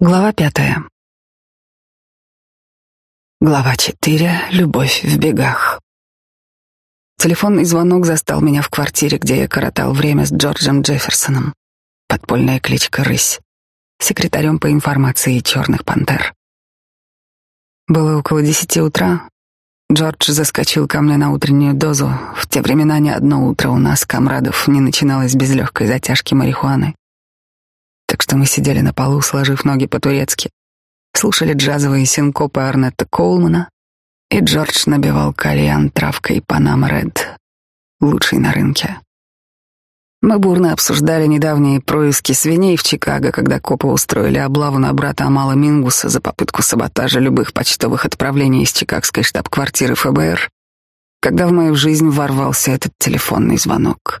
Глава пятая. Глава четыре. Любовь в бегах. Телефонный звонок застал меня в квартире, где я коротал время с Джорджем Джефферсоном. Подпольная кличка «Рысь», секретарем по информации «Черных пантер». Было около десяти утра. Джордж заскочил ко мне на утреннюю дозу. В те времена ни одно утро у нас, комрадов, не начиналось без легкой затяжки марихуаны так что мы сидели на полу, сложив ноги по-турецки, слушали джазовые синкопы Арнетта Коулмана, и Джордж набивал кальян травкой Панама Ред, лучший на рынке. Мы бурно обсуждали недавние происки свиней в Чикаго, когда копы устроили облаву на брата Амала Мингуса за попытку саботажа любых почтовых отправлений из чикагской штаб-квартиры ФБР, когда в мою жизнь ворвался этот телефонный звонок.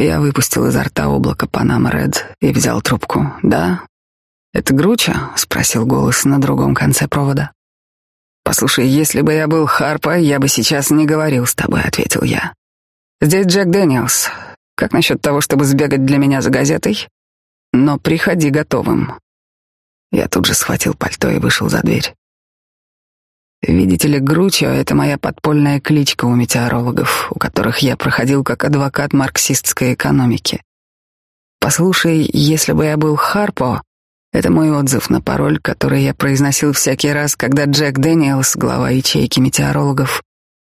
Я выпустил изо рта облако Панама Ред и взял трубку. «Да? Это Гручо?» — спросил голос на другом конце провода. «Послушай, если бы я был Харпо, я бы сейчас не говорил с тобой», — ответил я. «Здесь Джек Дэниелс. Как насчет того, чтобы сбегать для меня за газетой? Но приходи готовым». Я тут же схватил пальто и вышел за дверь. Видите ли, Гручо — это моя подпольная кличка у метеорологов, у которых я проходил как адвокат марксистской экономики. Послушай, если бы я был Харпо, это мой отзыв на пароль, который я произносил всякий раз, когда Джек Дэниелс, глава ячейки метеорологов,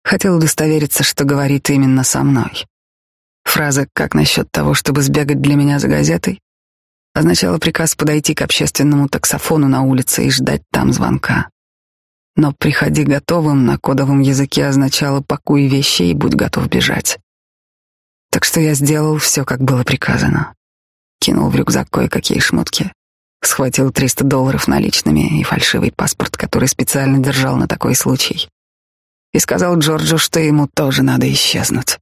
хотел удостовериться, что говорит именно со мной. Фраза «как насчет того, чтобы сбегать для меня за газетой» означала приказ подойти к общественному таксофону на улице и ждать там звонка. Но «приходи готовым» на кодовом языке означало «пакуй вещи и будь готов бежать». Так что я сделал все, как было приказано. Кинул в рюкзак кое-какие шмотки, схватил 300 долларов наличными и фальшивый паспорт, который специально держал на такой случай, и сказал Джорджу, что ему тоже надо исчезнуть.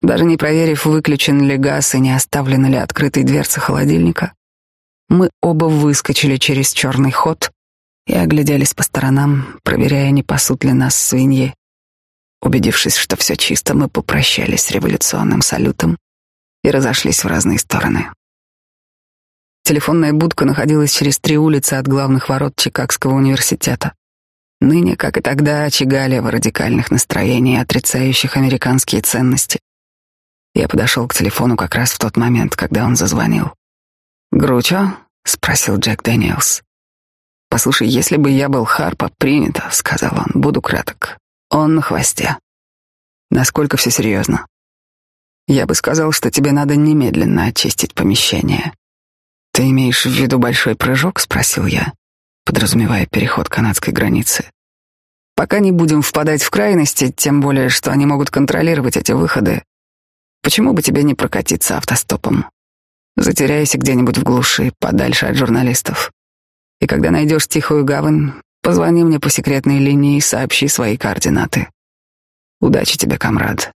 Даже не проверив, выключен ли газ и не оставлена ли открытой дверца холодильника, мы оба выскочили через черный ход и огляделись по сторонам, проверяя, не пасут ли нас свиньи. Убедившись, что все чисто, мы попрощались с революционным салютом и разошлись в разные стороны. Телефонная будка находилась через три улицы от главных ворот Чикагского университета. Ныне, как и тогда, очага лево-радикальных настроений, отрицающих американские ценности. Я подошел к телефону как раз в тот момент, когда он зазвонил. «Гручо?» — спросил Джек Дэниелс. «Послушай, если бы я был Харпа, принято», — сказал он, — «буду краток. Он на хвосте». «Насколько все серьезно?» «Я бы сказал, что тебе надо немедленно очистить помещение». «Ты имеешь в виду большой прыжок?» — спросил я, подразумевая переход канадской границы. «Пока не будем впадать в крайности, тем более, что они могут контролировать эти выходы. Почему бы тебе не прокатиться автостопом? Затеряйся где-нибудь в глуши, подальше от журналистов. И когда найдешь тихую гавань, позвони мне по секретной линии и сообщи свои координаты. Удачи тебе, комрад.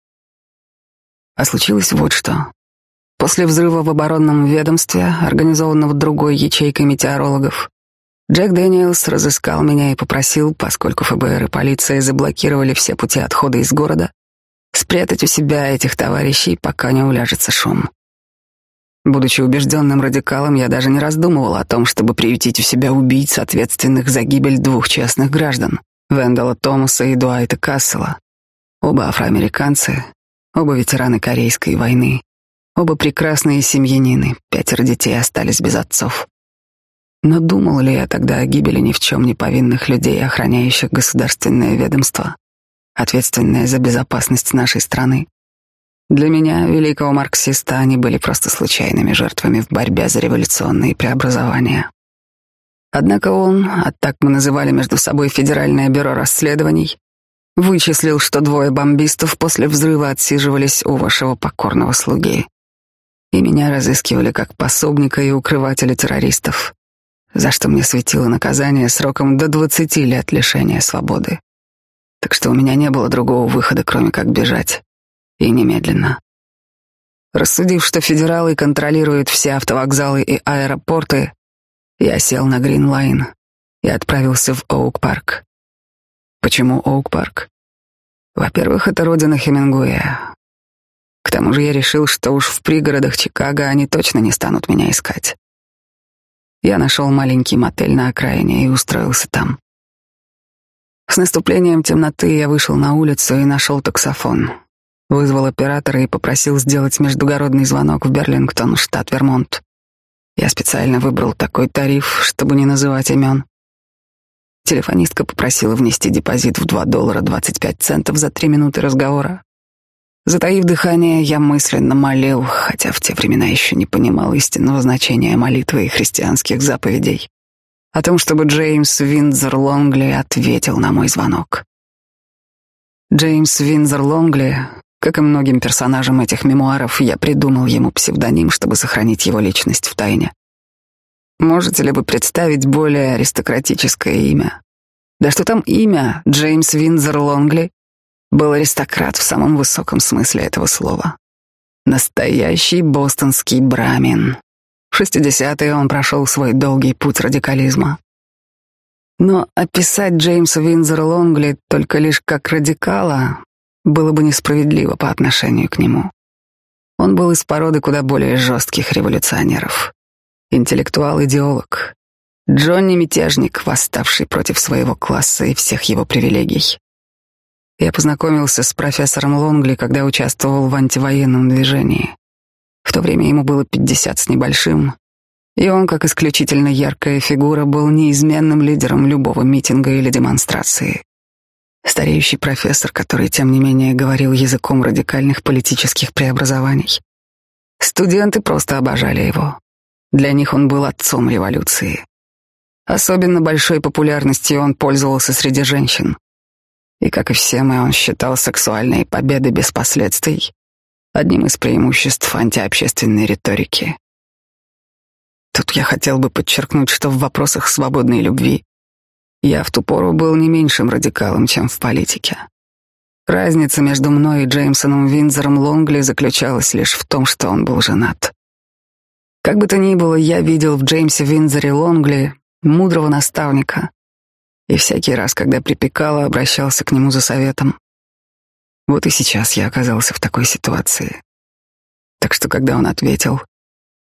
А случилось вот что. После взрыва в оборонном ведомстве, организованного другой ячейкой метеорологов, Джек Дэниелс разыскал меня и попросил, поскольку ФБР и полиция заблокировали все пути отхода из города, спрятать у себя этих товарищей, пока не уляжется шум. Будучи убежденным радикалом, я даже не раздумывал о том, чтобы приютить у себя убийц, ответственных за гибель двух честных граждан — Вендела Томаса и Дуайта Кассела. Оба афроамериканцы, оба ветераны Корейской войны, оба прекрасные семьянины, пятеро детей остались без отцов. Но думал ли я тогда о гибели ни в чем не повинных людей, охраняющих государственное ведомство, ответственное за безопасность нашей страны? Для меня, великого марксиста, они были просто случайными жертвами в борьбе за революционные преобразования. Однако он, а так мы называли между собой Федеральное бюро расследований, вычислил, что двое бомбистов после взрыва отсиживались у вашего покорного слуги. И меня разыскивали как пособника и укрывателя террористов, за что мне светило наказание сроком до 20 лет лишения свободы. Так что у меня не было другого выхода, кроме как бежать. И немедленно. Рассудив, что федералы контролируют все автовокзалы и аэропорты, я сел на Гринлайн и отправился в Оук-парк. Почему Оук-парк? Во-первых, это родина Хемингуэя. К тому же я решил, что уж в пригородах Чикаго они точно не станут меня искать. Я нашел маленький мотель на окраине и устроился там. С наступлением темноты я вышел на улицу и нашел таксофон. Вызвал оператора и попросил сделать междугородный звонок в Берлингтон, штат Вермонт. Я специально выбрал такой тариф, чтобы не называть имен. Телефонистка попросила внести депозит в 2 доллара 25 центов за три минуты разговора. Затаив дыхание, я мысленно молил, хотя в те времена еще не понимал истинного значения молитвы и христианских заповедей, о том, чтобы Джеймс Виндзор Лонгли ответил на мой звонок. Джеймс Виндзор Лонгли, как и многим персонажам этих мемуаров, я придумал ему псевдоним, чтобы сохранить его личность в тайне. Можете ли вы представить более аристократическое имя? Да что там имя, Джеймс Виндзор Лонгли был аристократ в самом высоком смысле этого слова. Настоящий бостонский брамин. В 60-е он прошел свой долгий путь радикализма. Но описать Джеймса Винзера Лонгли только лишь как радикала было бы несправедливо по отношению к нему. Он был из породы куда более жестких революционеров. Интеллектуал-идеолог. Джонни-мятежник, восставший против своего класса и всех его привилегий. Я познакомился с профессором Лонгли, когда участвовал в антивоенном движении. В то время ему было пятьдесят с небольшим, и он, как исключительно яркая фигура, был неизменным лидером любого митинга или демонстрации. Стареющий профессор, который, тем не менее, говорил языком радикальных политических преобразований. Студенты просто обожали его. Для них он был отцом революции. Особенно большой популярностью он пользовался среди женщин. И, как и все мы, он считал сексуальные победы без последствий одним из преимуществ антиобщественной риторики. Тут я хотел бы подчеркнуть, что в вопросах свободной любви я в ту пору был не меньшим радикалом, чем в политике. Разница между мной и Джеймсоном Винзором Лонгли заключалась лишь в том, что он был женат. Как бы то ни было, я видел в Джеймсе Винзоре Лонгли мудрого наставника, и всякий раз, когда припекало, обращался к нему за советом. Вот и сейчас я оказался в такой ситуации. Так что, когда он ответил,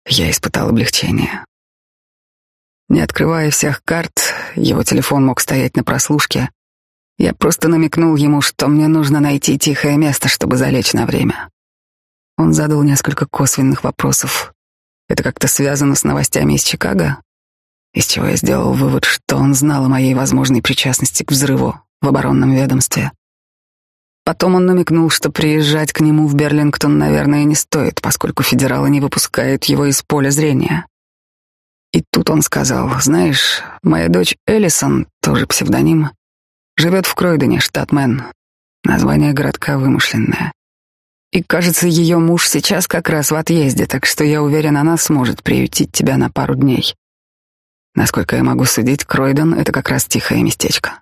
я испытал облегчение. Не открывая всех карт, его телефон мог стоять на прослушке. Я просто намекнул ему, что мне нужно найти тихое место, чтобы залечь на время. Он задал несколько косвенных вопросов. Это как-то связано с новостями из Чикаго? из чего я сделал вывод, что он знал о моей возможной причастности к взрыву в оборонном ведомстве. Потом он намекнул, что приезжать к нему в Берлингтон, наверное, не стоит, поскольку федералы не выпускают его из поля зрения. И тут он сказал, знаешь, моя дочь Эллисон, тоже псевдоним, живет в Кройдене, штат Мэн. Название городка вымышленное. И, кажется, ее муж сейчас как раз в отъезде, так что я уверен, она сможет приютить тебя на пару дней. Насколько я могу судить, Кройден — это как раз тихое местечко.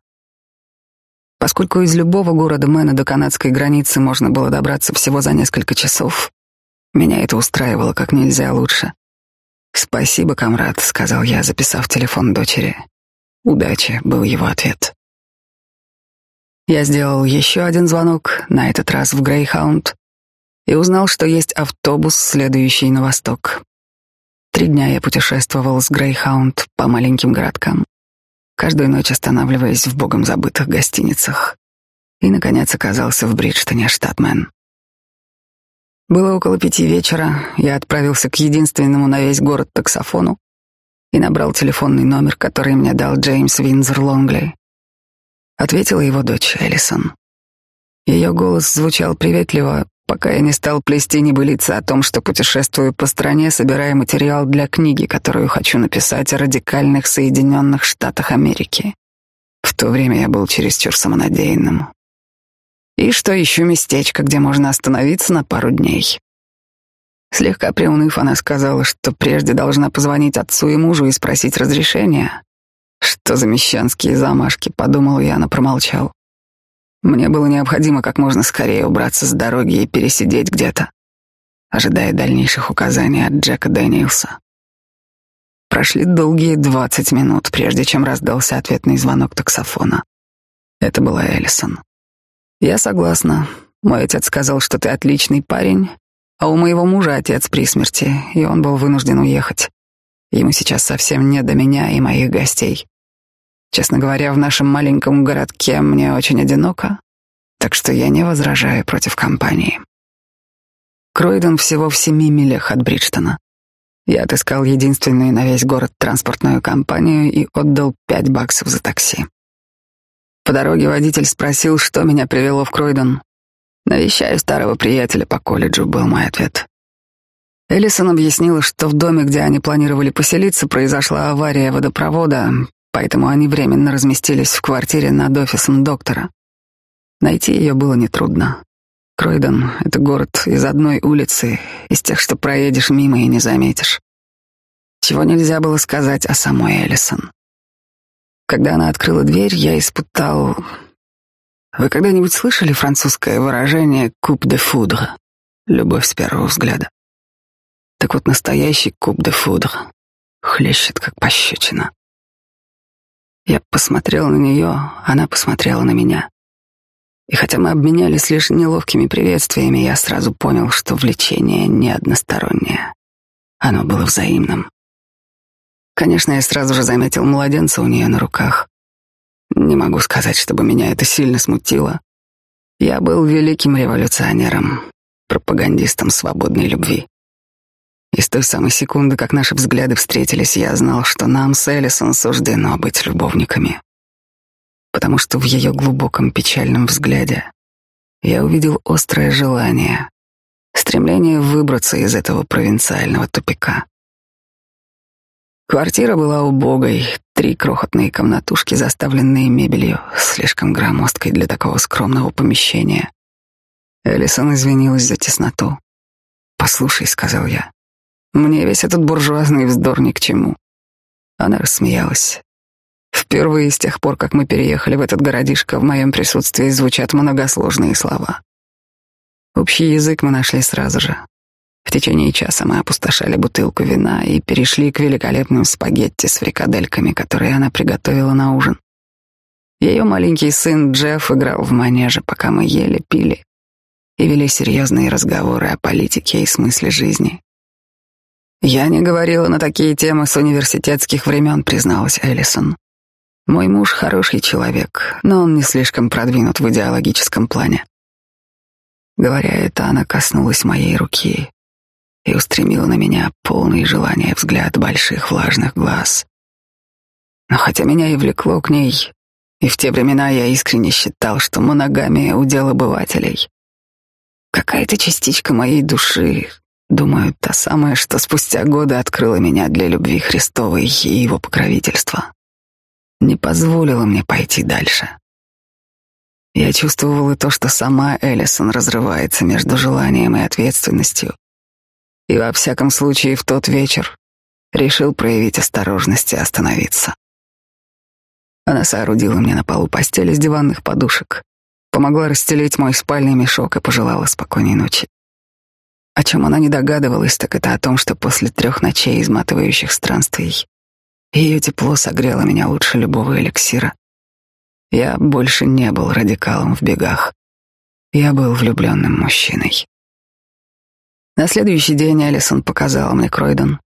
Поскольку из любого города Мэна до канадской границы можно было добраться всего за несколько часов, меня это устраивало как нельзя лучше. «Спасибо, комрад», — сказал я, записав телефон дочери. «Удачи», — был его ответ. Я сделал еще один звонок, на этот раз в Грейхаунд, и узнал, что есть автобус, следующий на восток. Три дня я путешествовал с Грейхаунд по маленьким городкам, каждую ночь останавливаясь в богом забытых гостиницах, и, наконец, оказался в Бриджтоне, штат Мэн. Было около пяти вечера, я отправился к единственному на весь город таксофону и набрал телефонный номер, который мне дал Джеймс Винзер Лонгли. Ответила его дочь Эллисон. Ее голос звучал приветливо, пока я не стал плести небылицы о том, что путешествую по стране, собирая материал для книги, которую хочу написать о радикальных Соединенных Штатах Америки. В то время я был чересчур самонадеянным. И что ищу местечко, где можно остановиться на пару дней. Слегка приуныв, она сказала, что прежде должна позвонить отцу и мужу и спросить разрешения. Что за мещанские замашки, подумал я, но промолчал. Мне было необходимо как можно скорее убраться с дороги и пересидеть где-то, ожидая дальнейших указаний от Джека Дэниелса. Прошли долгие двадцать минут, прежде чем раздался ответный звонок таксофона. Это была Эллисон. «Я согласна. Мой отец сказал, что ты отличный парень, а у моего мужа отец при смерти, и он был вынужден уехать. Ему сейчас совсем не до меня и моих гостей. Честно говоря, в нашем маленьком городке мне очень одиноко, так что я не возражаю против компании. Кройден всего в семи милях от Бриджтона. Я отыскал единственную на весь город транспортную компанию и отдал пять баксов за такси. По дороге водитель спросил, что меня привело в Кройден. «Навещаю старого приятеля по колледжу», — был мой ответ. Эллисон объяснила, что в доме, где они планировали поселиться, произошла авария водопровода, поэтому они временно разместились в квартире над офисом доктора. Найти ее было нетрудно. Кройден — это город из одной улицы, из тех, что проедешь мимо и не заметишь. Чего нельзя было сказать о самой Эллисон. Когда она открыла дверь, я испытал... Вы когда-нибудь слышали французское выражение «куп де фудр» — любовь с первого взгляда? Так вот, настоящий куб де фудр хлещет, как пощечина. Я посмотрел на нее, она посмотрела на меня. И хотя мы обменялись лишь неловкими приветствиями, я сразу понял, что влечение не одностороннее. Оно было взаимным. Конечно, я сразу же заметил младенца у нее на руках. Не могу сказать, чтобы меня это сильно смутило. Я был великим революционером, пропагандистом свободной любви. И с той самой секунды, как наши взгляды встретились, я знал, что нам с Эллисон суждено быть любовниками потому что в ее глубоком печальном взгляде я увидел острое желание, стремление выбраться из этого провинциального тупика. Квартира была убогой, три крохотные комнатушки, заставленные мебелью, слишком громоздкой для такого скромного помещения. Элисон извинилась за тесноту. «Послушай», — сказал я, — «мне весь этот буржуазный вздор ни к чему». Она рассмеялась. Впервые с тех пор, как мы переехали в этот городишко, в моем присутствии звучат многосложные слова. Общий язык мы нашли сразу же. В течение часа мы опустошали бутылку вина и перешли к великолепным спагетти с фрикадельками, которые она приготовила на ужин. Ее маленький сын Джефф играл в манеже, пока мы ели, пили и вели серьезные разговоры о политике и смысле жизни. «Я не говорила на такие темы с университетских времен», — призналась Эллисон. Мой муж хороший человек, но он не слишком продвинут в идеологическом плане. Говоря это, она коснулась моей руки и устремила на меня полный желания взгляд больших влажных глаз. Но хотя меня и влекло к ней, и в те времена я искренне считал, что моногамия — удел обывателей, какая-то частичка моей души, думаю, та самая, что спустя годы открыла меня для любви Христовой и его покровительства не позволила мне пойти дальше. Я чувствовал и то, что сама Эллисон разрывается между желанием и ответственностью. И во всяком случае в тот вечер решил проявить осторожность и остановиться. Она соорудила мне на полу постель из диванных подушек, помогла расстелить мой спальный мешок и пожелала спокойной ночи. О чем она не догадывалась, так это о том, что после трех ночей изматывающих странствий ее тепло согрело меня лучше любого эликсира. Я больше не был радикалом в бегах. Я был влюбленным мужчиной. На следующий день Алисон показала мне Кройдон.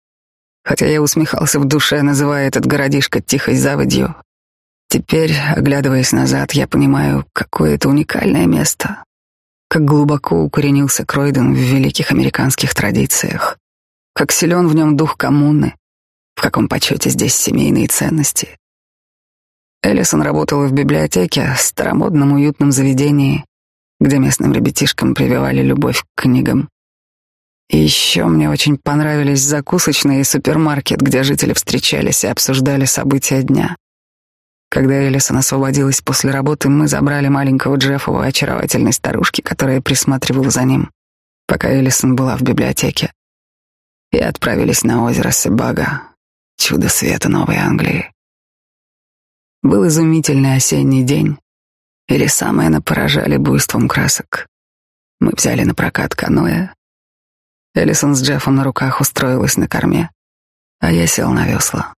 Хотя я усмехался в душе, называя этот городишко тихой заводью. Теперь, оглядываясь назад, я понимаю, какое это уникальное место. Как глубоко укоренился Кройден в великих американских традициях. Как силен в нем дух коммуны в каком почете здесь семейные ценности. Эллисон работала в библиотеке, старомодном уютном заведении, где местным ребятишкам прививали любовь к книгам. Еще мне очень понравились закусочные и супермаркет, где жители встречались и обсуждали события дня. Когда Эллисон освободилась после работы, мы забрали маленького Джеффа у очаровательной старушки, которая присматривала за ним, пока Эллисон была в библиотеке, и отправились на озеро Себага, чудо света Новой Англии. Был изумительный осенний день, и леса Мэна поражали буйством красок. Мы взяли на прокат каноэ. Элисон с Джеффом на руках устроилась на корме, а я сел на весла.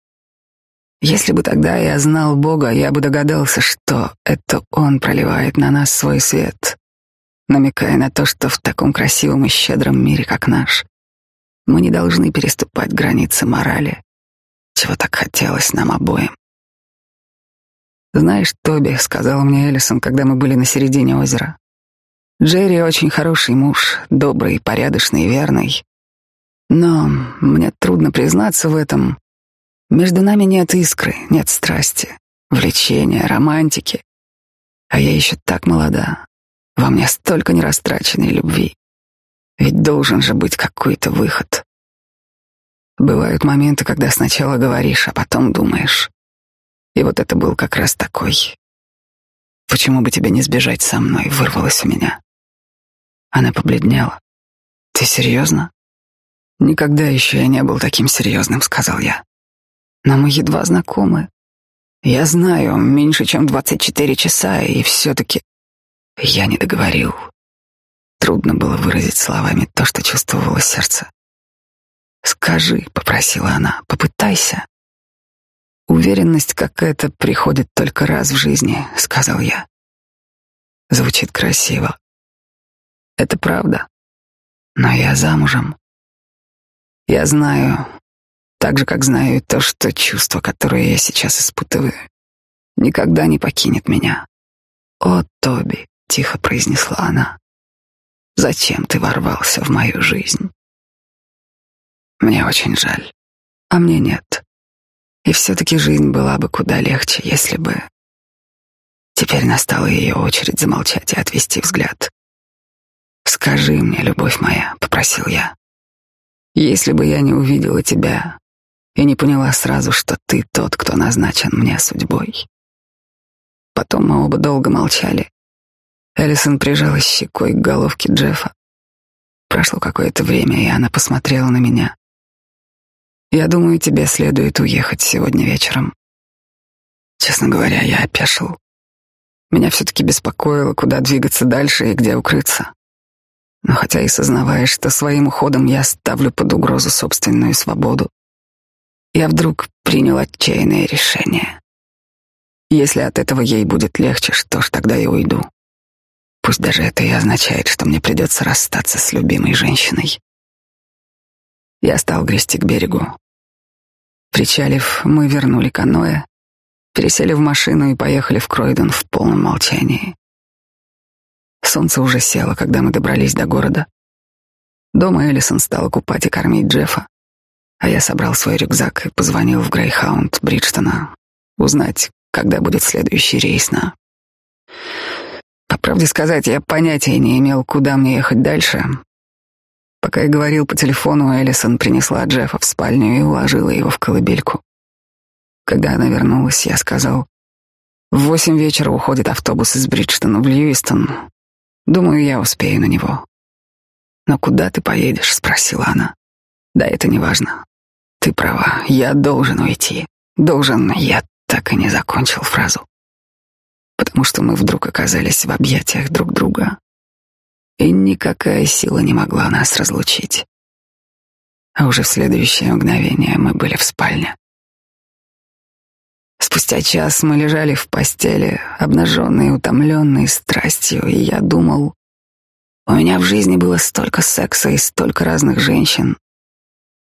Если бы тогда я знал Бога, я бы догадался, что это Он проливает на нас свой свет, намекая на то, что в таком красивом и щедром мире, как наш, мы не должны переступать границы морали чего так хотелось нам обоим. «Знаешь, Тоби», — сказала мне Эллисон, когда мы были на середине озера, «Джерри очень хороший муж, добрый, порядочный, верный. Но мне трудно признаться в этом. Между нами нет искры, нет страсти, влечения, романтики. А я еще так молода. Во мне столько нерастраченной любви. Ведь должен же быть какой-то выход. Бывают моменты, когда сначала говоришь, а потом думаешь. И вот это был как раз такой. Почему бы тебе не сбежать со мной, вырвалось у меня. Она побледнела. Ты серьезно? Никогда еще я не был таким серьезным, сказал я. Но мы едва знакомы. Я знаю, меньше чем двадцать четыре часа, и все-таки я не договорил. Трудно было выразить словами то, что чувствовало сердце. «Скажи», — попросила она, — «попытайся». «Уверенность какая-то приходит только раз в жизни», — сказал я. Звучит красиво. Это правда. Но я замужем. Я знаю, так же, как знаю то, что чувство, которое я сейчас испытываю, никогда не покинет меня. «О, Тоби», — тихо произнесла она, — «зачем ты ворвался в мою жизнь?» Мне очень жаль, а мне нет. И все-таки жизнь была бы куда легче, если бы... Теперь настала ее очередь замолчать и отвести взгляд. «Скажи мне, любовь моя», — попросил я. «Если бы я не увидела тебя и не поняла сразу, что ты тот, кто назначен мне судьбой». Потом мы оба долго молчали. Эллисон прижалась щекой к головке Джеффа. Прошло какое-то время, и она посмотрела на меня. Я думаю, тебе следует уехать сегодня вечером. Честно говоря, я опешил. Меня все-таки беспокоило, куда двигаться дальше и где укрыться. Но хотя и сознавая, что своим уходом я ставлю под угрозу собственную свободу, я вдруг принял отчаянное решение. Если от этого ей будет легче, что ж, тогда я уйду. Пусть даже это и означает, что мне придется расстаться с любимой женщиной. Я стал грести к берегу. Причалив, мы вернули каноэ, пересели в машину и поехали в Кройден в полном молчании. Солнце уже село, когда мы добрались до города. Дома Эллисон стала купать и кормить Джеффа, а я собрал свой рюкзак и позвонил в Грейхаунд Бриджтона узнать, когда будет следующий рейс на... По правде сказать, я понятия не имел, куда мне ехать дальше, Пока я говорил по телефону, Эллисон принесла Джеффа в спальню и уложила его в колыбельку. Когда она вернулась, я сказал, в восемь вечера уходит автобус из Бриджтона в Льюистон. Думаю, я успею на него. Но куда ты поедешь? спросила она. Да, это не важно. Ты права, я должен уйти. Должен, я так и не закончил фразу. Потому что мы вдруг оказались в объятиях друг друга и никакая сила не могла нас разлучить. А уже в следующее мгновение мы были в спальне. Спустя час мы лежали в постели, обнаженные, утомленные страстью, и я думал, у меня в жизни было столько секса и столько разных женщин,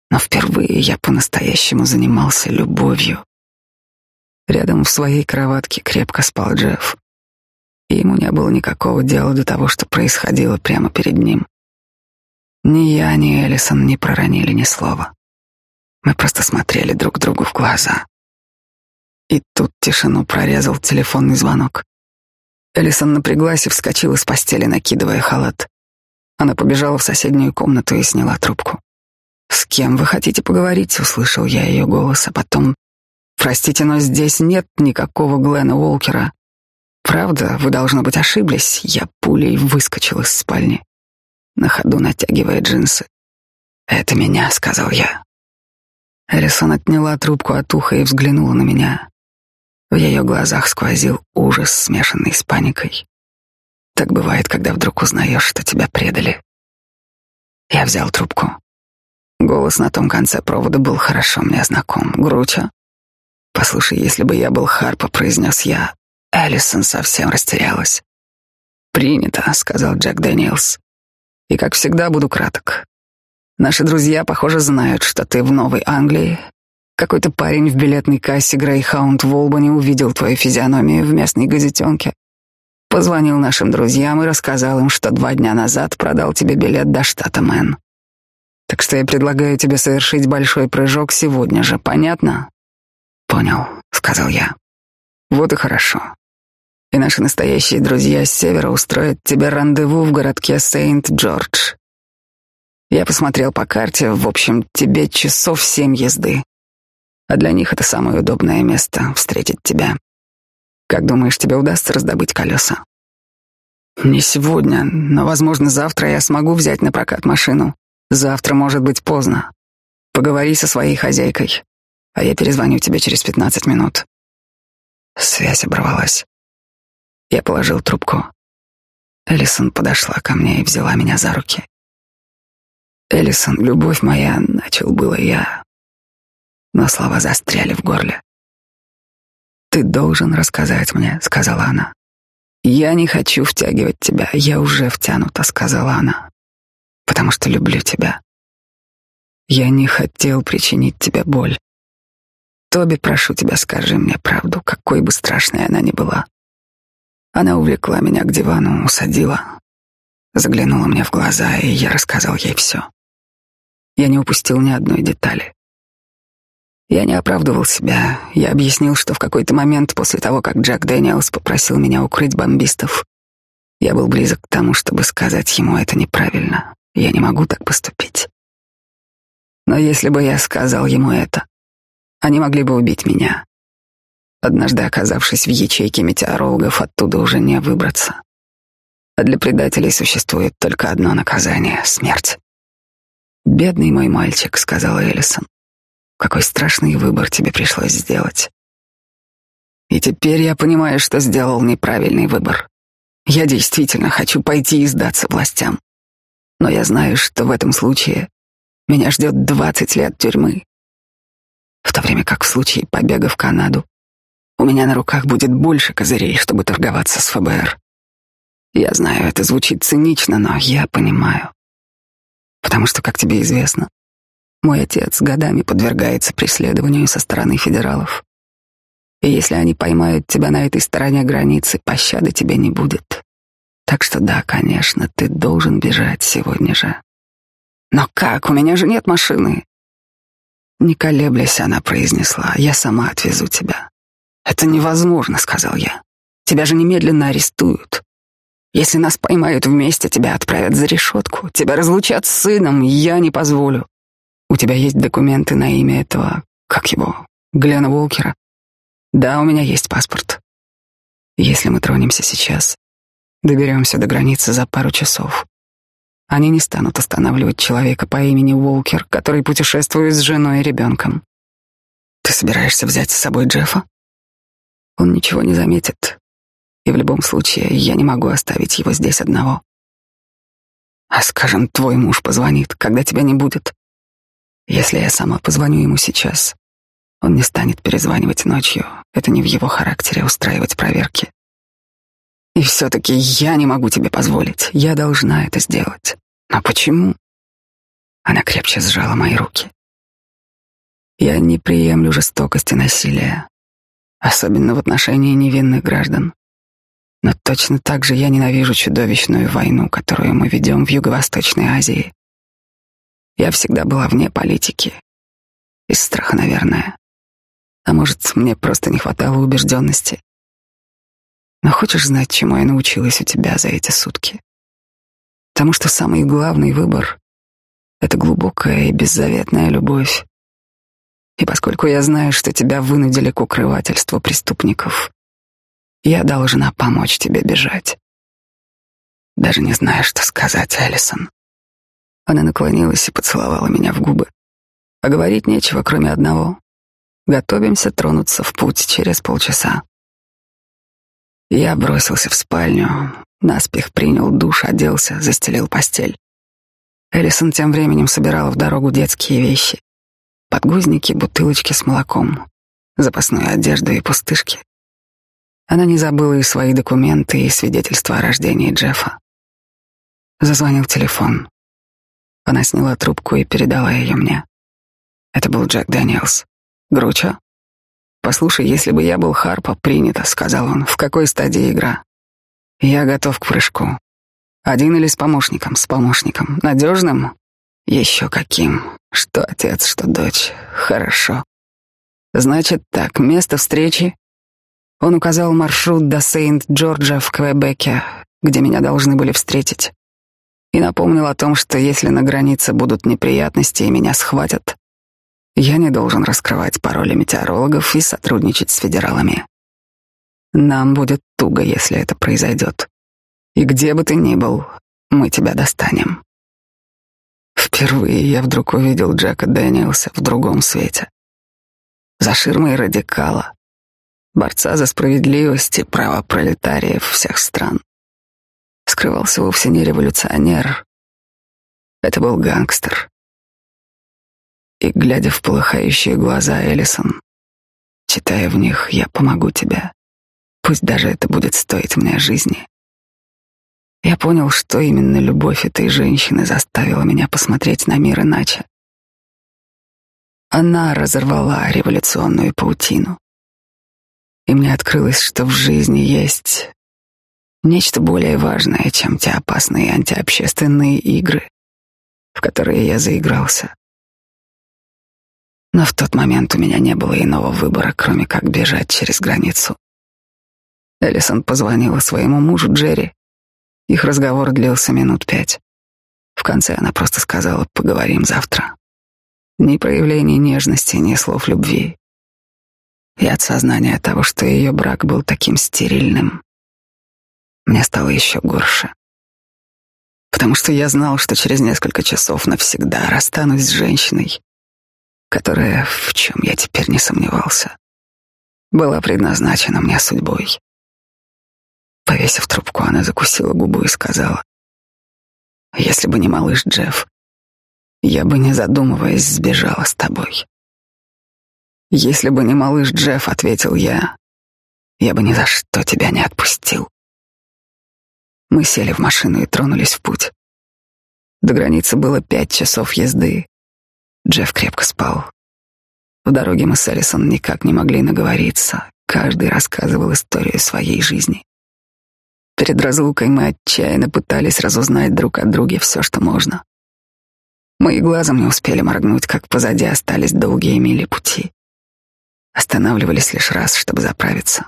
но впервые я по-настоящему занимался любовью. Рядом в своей кроватке крепко спал Джефф и ему не было никакого дела до того, что происходило прямо перед ним. Ни я, ни Эллисон не проронили ни слова. Мы просто смотрели друг другу в глаза. И тут тишину прорезал телефонный звонок. Эллисон напряглась и вскочила с постели, накидывая халат. Она побежала в соседнюю комнату и сняла трубку. «С кем вы хотите поговорить?» — услышал я ее голос, а потом... «Простите, но здесь нет никакого Глена Уолкера. Правда, вы, должно быть, ошиблись. Я пулей выскочил из спальни, на ходу натягивая джинсы. «Это меня», — сказал я. Эрисон отняла трубку от уха и взглянула на меня. В ее глазах сквозил ужас, смешанный с паникой. Так бывает, когда вдруг узнаешь, что тебя предали. Я взял трубку. Голос на том конце провода был хорошо мне знаком. Гручо. «Послушай, если бы я был Харпо», — произнес я, Эллисон совсем растерялась. «Принято», — сказал Джек Дэниелс. «И, как всегда, буду краток. Наши друзья, похоже, знают, что ты в Новой Англии. Какой-то парень в билетной кассе Грейхаунд в Олбани увидел твою физиономию в местной газетенке. Позвонил нашим друзьям и рассказал им, что два дня назад продал тебе билет до штата Мэн. Так что я предлагаю тебе совершить большой прыжок сегодня же, понятно? Понял, сказал я. Вот и хорошо. И наши настоящие друзья с севера устроят тебе рандеву в городке Сейнт-Джордж. Я посмотрел по карте, в общем, тебе часов семь езды. А для них это самое удобное место — встретить тебя. Как думаешь, тебе удастся раздобыть колеса? Не сегодня, но, возможно, завтра я смогу взять на прокат машину. Завтра может быть поздно. Поговори со своей хозяйкой, а я перезвоню тебе через пятнадцать минут. Связь оборвалась. Я положил трубку. Элисон подошла ко мне и взяла меня за руки. Элисон, любовь моя, начал было я, но слова застряли в горле. Ты должен рассказать мне, сказала она. Я не хочу втягивать тебя, я уже втянута, сказала она, потому что люблю тебя. Я не хотел причинить тебе боль. Тоби, прошу тебя, скажи мне правду, какой бы страшной она ни была. Она увлекла меня к дивану, усадила, заглянула мне в глаза, и я рассказал ей все. Я не упустил ни одной детали. Я не оправдывал себя. Я объяснил, что в какой-то момент после того, как Джек Дэниелс попросил меня укрыть бомбистов, я был близок к тому, чтобы сказать ему это неправильно. Я не могу так поступить. Но если бы я сказал ему это, они могли бы убить меня. Однажды оказавшись в ячейке метеорологов, оттуда уже не выбраться. А для предателей существует только одно наказание — смерть. «Бедный мой мальчик», — сказала Эллисон. «Какой страшный выбор тебе пришлось сделать». И теперь я понимаю, что сделал неправильный выбор. Я действительно хочу пойти и сдаться властям. Но я знаю, что в этом случае меня ждет двадцать лет тюрьмы. В то время как в случае побега в Канаду у меня на руках будет больше козырей, чтобы торговаться с ФБР. Я знаю, это звучит цинично, но я понимаю. Потому что, как тебе известно, мой отец годами подвергается преследованию со стороны федералов. И если они поймают тебя на этой стороне границы, пощады тебе не будет. Так что да, конечно, ты должен бежать сегодня же. Но как? У меня же нет машины. Не колеблясь, она произнесла, я сама отвезу тебя. Это невозможно, сказал я. Тебя же немедленно арестуют. Если нас поймают вместе, тебя отправят за решетку, тебя разлучат с сыном, я не позволю. У тебя есть документы на имя этого, как его, Глена Волкера? Да, у меня есть паспорт. Если мы тронемся сейчас, доберемся до границы за пару часов. Они не станут останавливать человека по имени Волкер, который путешествует с женой и ребенком. Ты собираешься взять с собой Джеффа? Он ничего не заметит, и в любом случае я не могу оставить его здесь одного. А скажем, твой муж позвонит, когда тебя не будет. Если я сама позвоню ему сейчас, он не станет перезванивать ночью. Это не в его характере устраивать проверки. И все-таки я не могу тебе позволить. Я должна это сделать. Но почему? Она крепче сжала мои руки. Я не приемлю жестокости насилия, особенно в отношении невинных граждан. Но точно так же я ненавижу чудовищную войну, которую мы ведем в Юго-Восточной Азии. Я всегда была вне политики. Из страха, наверное. А может, мне просто не хватало убежденности. Но хочешь знать, чему я научилась у тебя за эти сутки? Потому что самый главный выбор — это глубокая и беззаветная любовь. И поскольку я знаю, что тебя вынудили к укрывательству преступников, я должна помочь тебе бежать. Даже не знаю, что сказать, Эллисон. Она наклонилась и поцеловала меня в губы. А говорить нечего, кроме одного. Готовимся тронуться в путь через полчаса. Я бросился в спальню, наспех принял душ, оделся, застелил постель. Эллисон тем временем собирала в дорогу детские вещи. Подгузники, бутылочки с молоком, запасную одежду и пустышки. Она не забыла и свои документы, и свидетельство о рождении Джеффа. Зазвонил телефон. Она сняла трубку и передала ее мне. Это был Джек Дэниелс. Гручо? Послушай, если бы я был Харпа, принято, сказал он. В какой стадии игра? Я готов к прыжку. Один или с помощником? С помощником. Надежным? Еще каким? Что отец, что дочь. Хорошо. Значит так, место встречи. Он указал маршрут до Сейнт-Джорджа в Квебеке, где меня должны были встретить. И напомнил о том, что если на границе будут неприятности и меня схватят, я не должен раскрывать пароли метеорологов и сотрудничать с федералами. Нам будет туго, если это произойдет. И где бы ты ни был, мы тебя достанем. Впервые я вдруг увидел Джека Дэниелса в другом свете. За ширмой радикала, борца за справедливость и право пролетариев всех стран. Скрывался вовсе не революционер. Это был гангстер. И, глядя в полыхающие глаза Эллисон, читая в них «Я помогу тебе», пусть даже это будет стоить мне жизни, я понял, что именно любовь этой женщины заставила меня посмотреть на мир иначе. Она разорвала революционную паутину. И мне открылось, что в жизни есть нечто более важное, чем те опасные антиобщественные игры, в которые я заигрался. Но в тот момент у меня не было иного выбора, кроме как бежать через границу. Эллисон позвонила своему мужу Джерри их разговор длился минут пять. В конце она просто сказала «поговорим завтра». Ни проявлений нежности, ни слов любви. И от сознания того, что ее брак был таким стерильным, мне стало еще горше. Потому что я знал, что через несколько часов навсегда расстанусь с женщиной, которая, в чем я теперь не сомневался, была предназначена мне судьбой. Повесив трубку, она закусила губу и сказала, «Если бы не малыш Джефф, я бы, не задумываясь, сбежала с тобой». «Если бы не малыш Джефф», — ответил я, «я бы ни за что тебя не отпустил». Мы сели в машину и тронулись в путь. До границы было пять часов езды. Джефф крепко спал. В дороге мы с Эллисон никак не могли наговориться. Каждый рассказывал историю своей жизни. Перед разлукой мы отчаянно пытались разузнать друг от друга все, что можно. Мы и глазом не успели моргнуть, как позади остались долгие мили пути. Останавливались лишь раз, чтобы заправиться.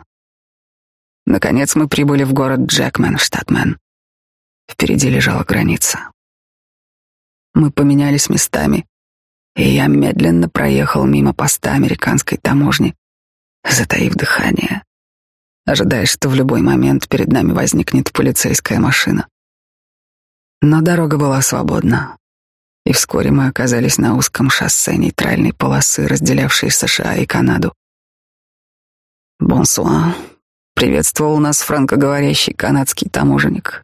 Наконец мы прибыли в город Джекмен, штат. Впереди лежала граница. Мы поменялись местами, и я медленно проехал мимо поста американской таможни, затаив дыхание ожидая, что в любой момент перед нами возникнет полицейская машина. Но дорога была свободна, и вскоре мы оказались на узком шоссе нейтральной полосы, разделявшей США и Канаду. «Бонсуа», — приветствовал нас франкоговорящий канадский таможенник.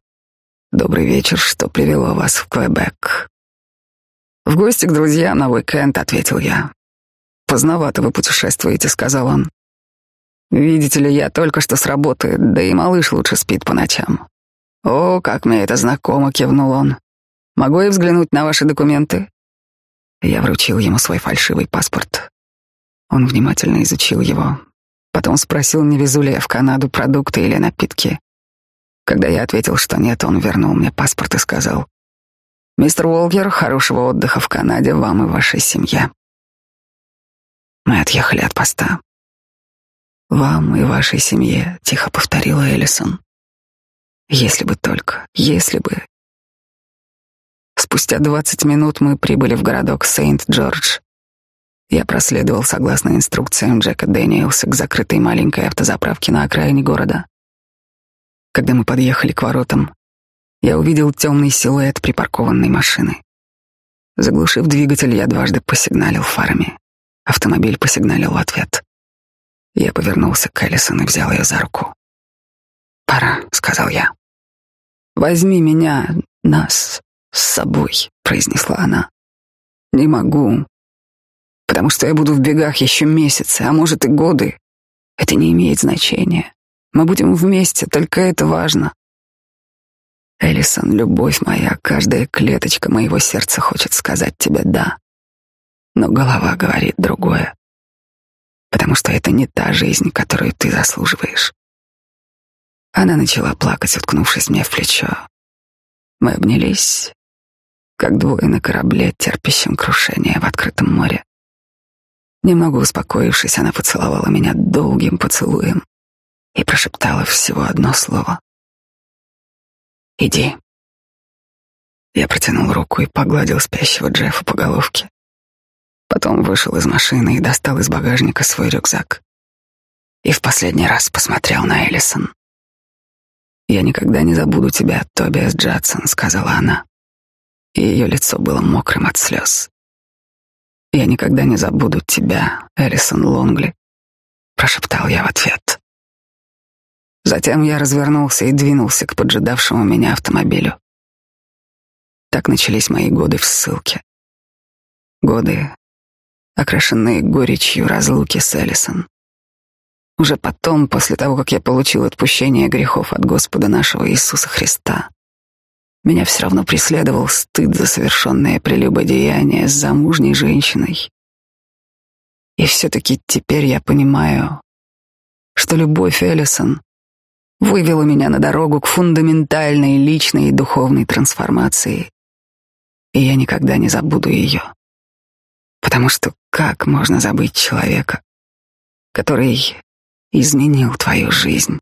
«Добрый вечер, что привело вас в Квебек?» «В гости к друзьям на уикенд», — ответил я. «Поздновато вы путешествуете», — сказал он. Видите ли, я только что с работы, да и малыш лучше спит по ночам. О, как мне это знакомо, кивнул он. Могу я взглянуть на ваши документы? Я вручил ему свой фальшивый паспорт. Он внимательно изучил его. Потом спросил, не везу ли я в Канаду продукты или напитки. Когда я ответил, что нет, он вернул мне паспорт и сказал, «Мистер Уолкер, хорошего отдыха в Канаде вам и вашей семье». Мы отъехали от поста. Вам и вашей семье, тихо повторила Эллисон. Если бы только, если бы. Спустя двадцать минут мы прибыли в городок Сейнт-Джордж. Я проследовал согласно инструкциям Джека Дэниелса к закрытой маленькой автозаправке на окраине города. Когда мы подъехали к воротам, я увидел темный силуэт припаркованной машины. Заглушив двигатель, я дважды посигналил фарами. Автомобиль посигналил в ответ. Я повернулся к Эллисон и взял ее за руку. «Пора», — сказал я. «Возьми меня, нас, с собой», — произнесла она. «Не могу, потому что я буду в бегах еще месяцы, а может и годы. Это не имеет значения. Мы будем вместе, только это важно». Эллисон, любовь моя, каждая клеточка моего сердца хочет сказать тебе «да». Но голова говорит другое. Потому что это не та жизнь, которую ты заслуживаешь. Она начала плакать, уткнувшись мне в плечо. Мы обнялись, как двое на корабле, терпящем крушение в открытом море. Немного успокоившись, она поцеловала меня долгим поцелуем и прошептала всего одно слово. «Иди». Я протянул руку и погладил спящего Джеффа по головке. Потом вышел из машины и достал из багажника свой рюкзак. И в последний раз посмотрел на Эллисон. «Я никогда не забуду тебя, Тобиас Джадсон», — сказала она. И ее лицо было мокрым от слез. «Я никогда не забуду тебя, Эллисон Лонгли», — прошептал я в ответ. Затем я развернулся и двинулся к поджидавшему меня автомобилю. Так начались мои годы в ссылке. Годы, окрашенные горечью разлуки с Эллисон. Уже потом, после того, как я получил отпущение грехов от Господа нашего Иисуса Христа, меня все равно преследовал стыд за совершенное прелюбодеяние с замужней женщиной. И все-таки теперь я понимаю, что любовь Эллисон вывела меня на дорогу к фундаментальной личной и духовной трансформации, и я никогда не забуду ее. Потому что как можно забыть человека, который изменил твою жизнь?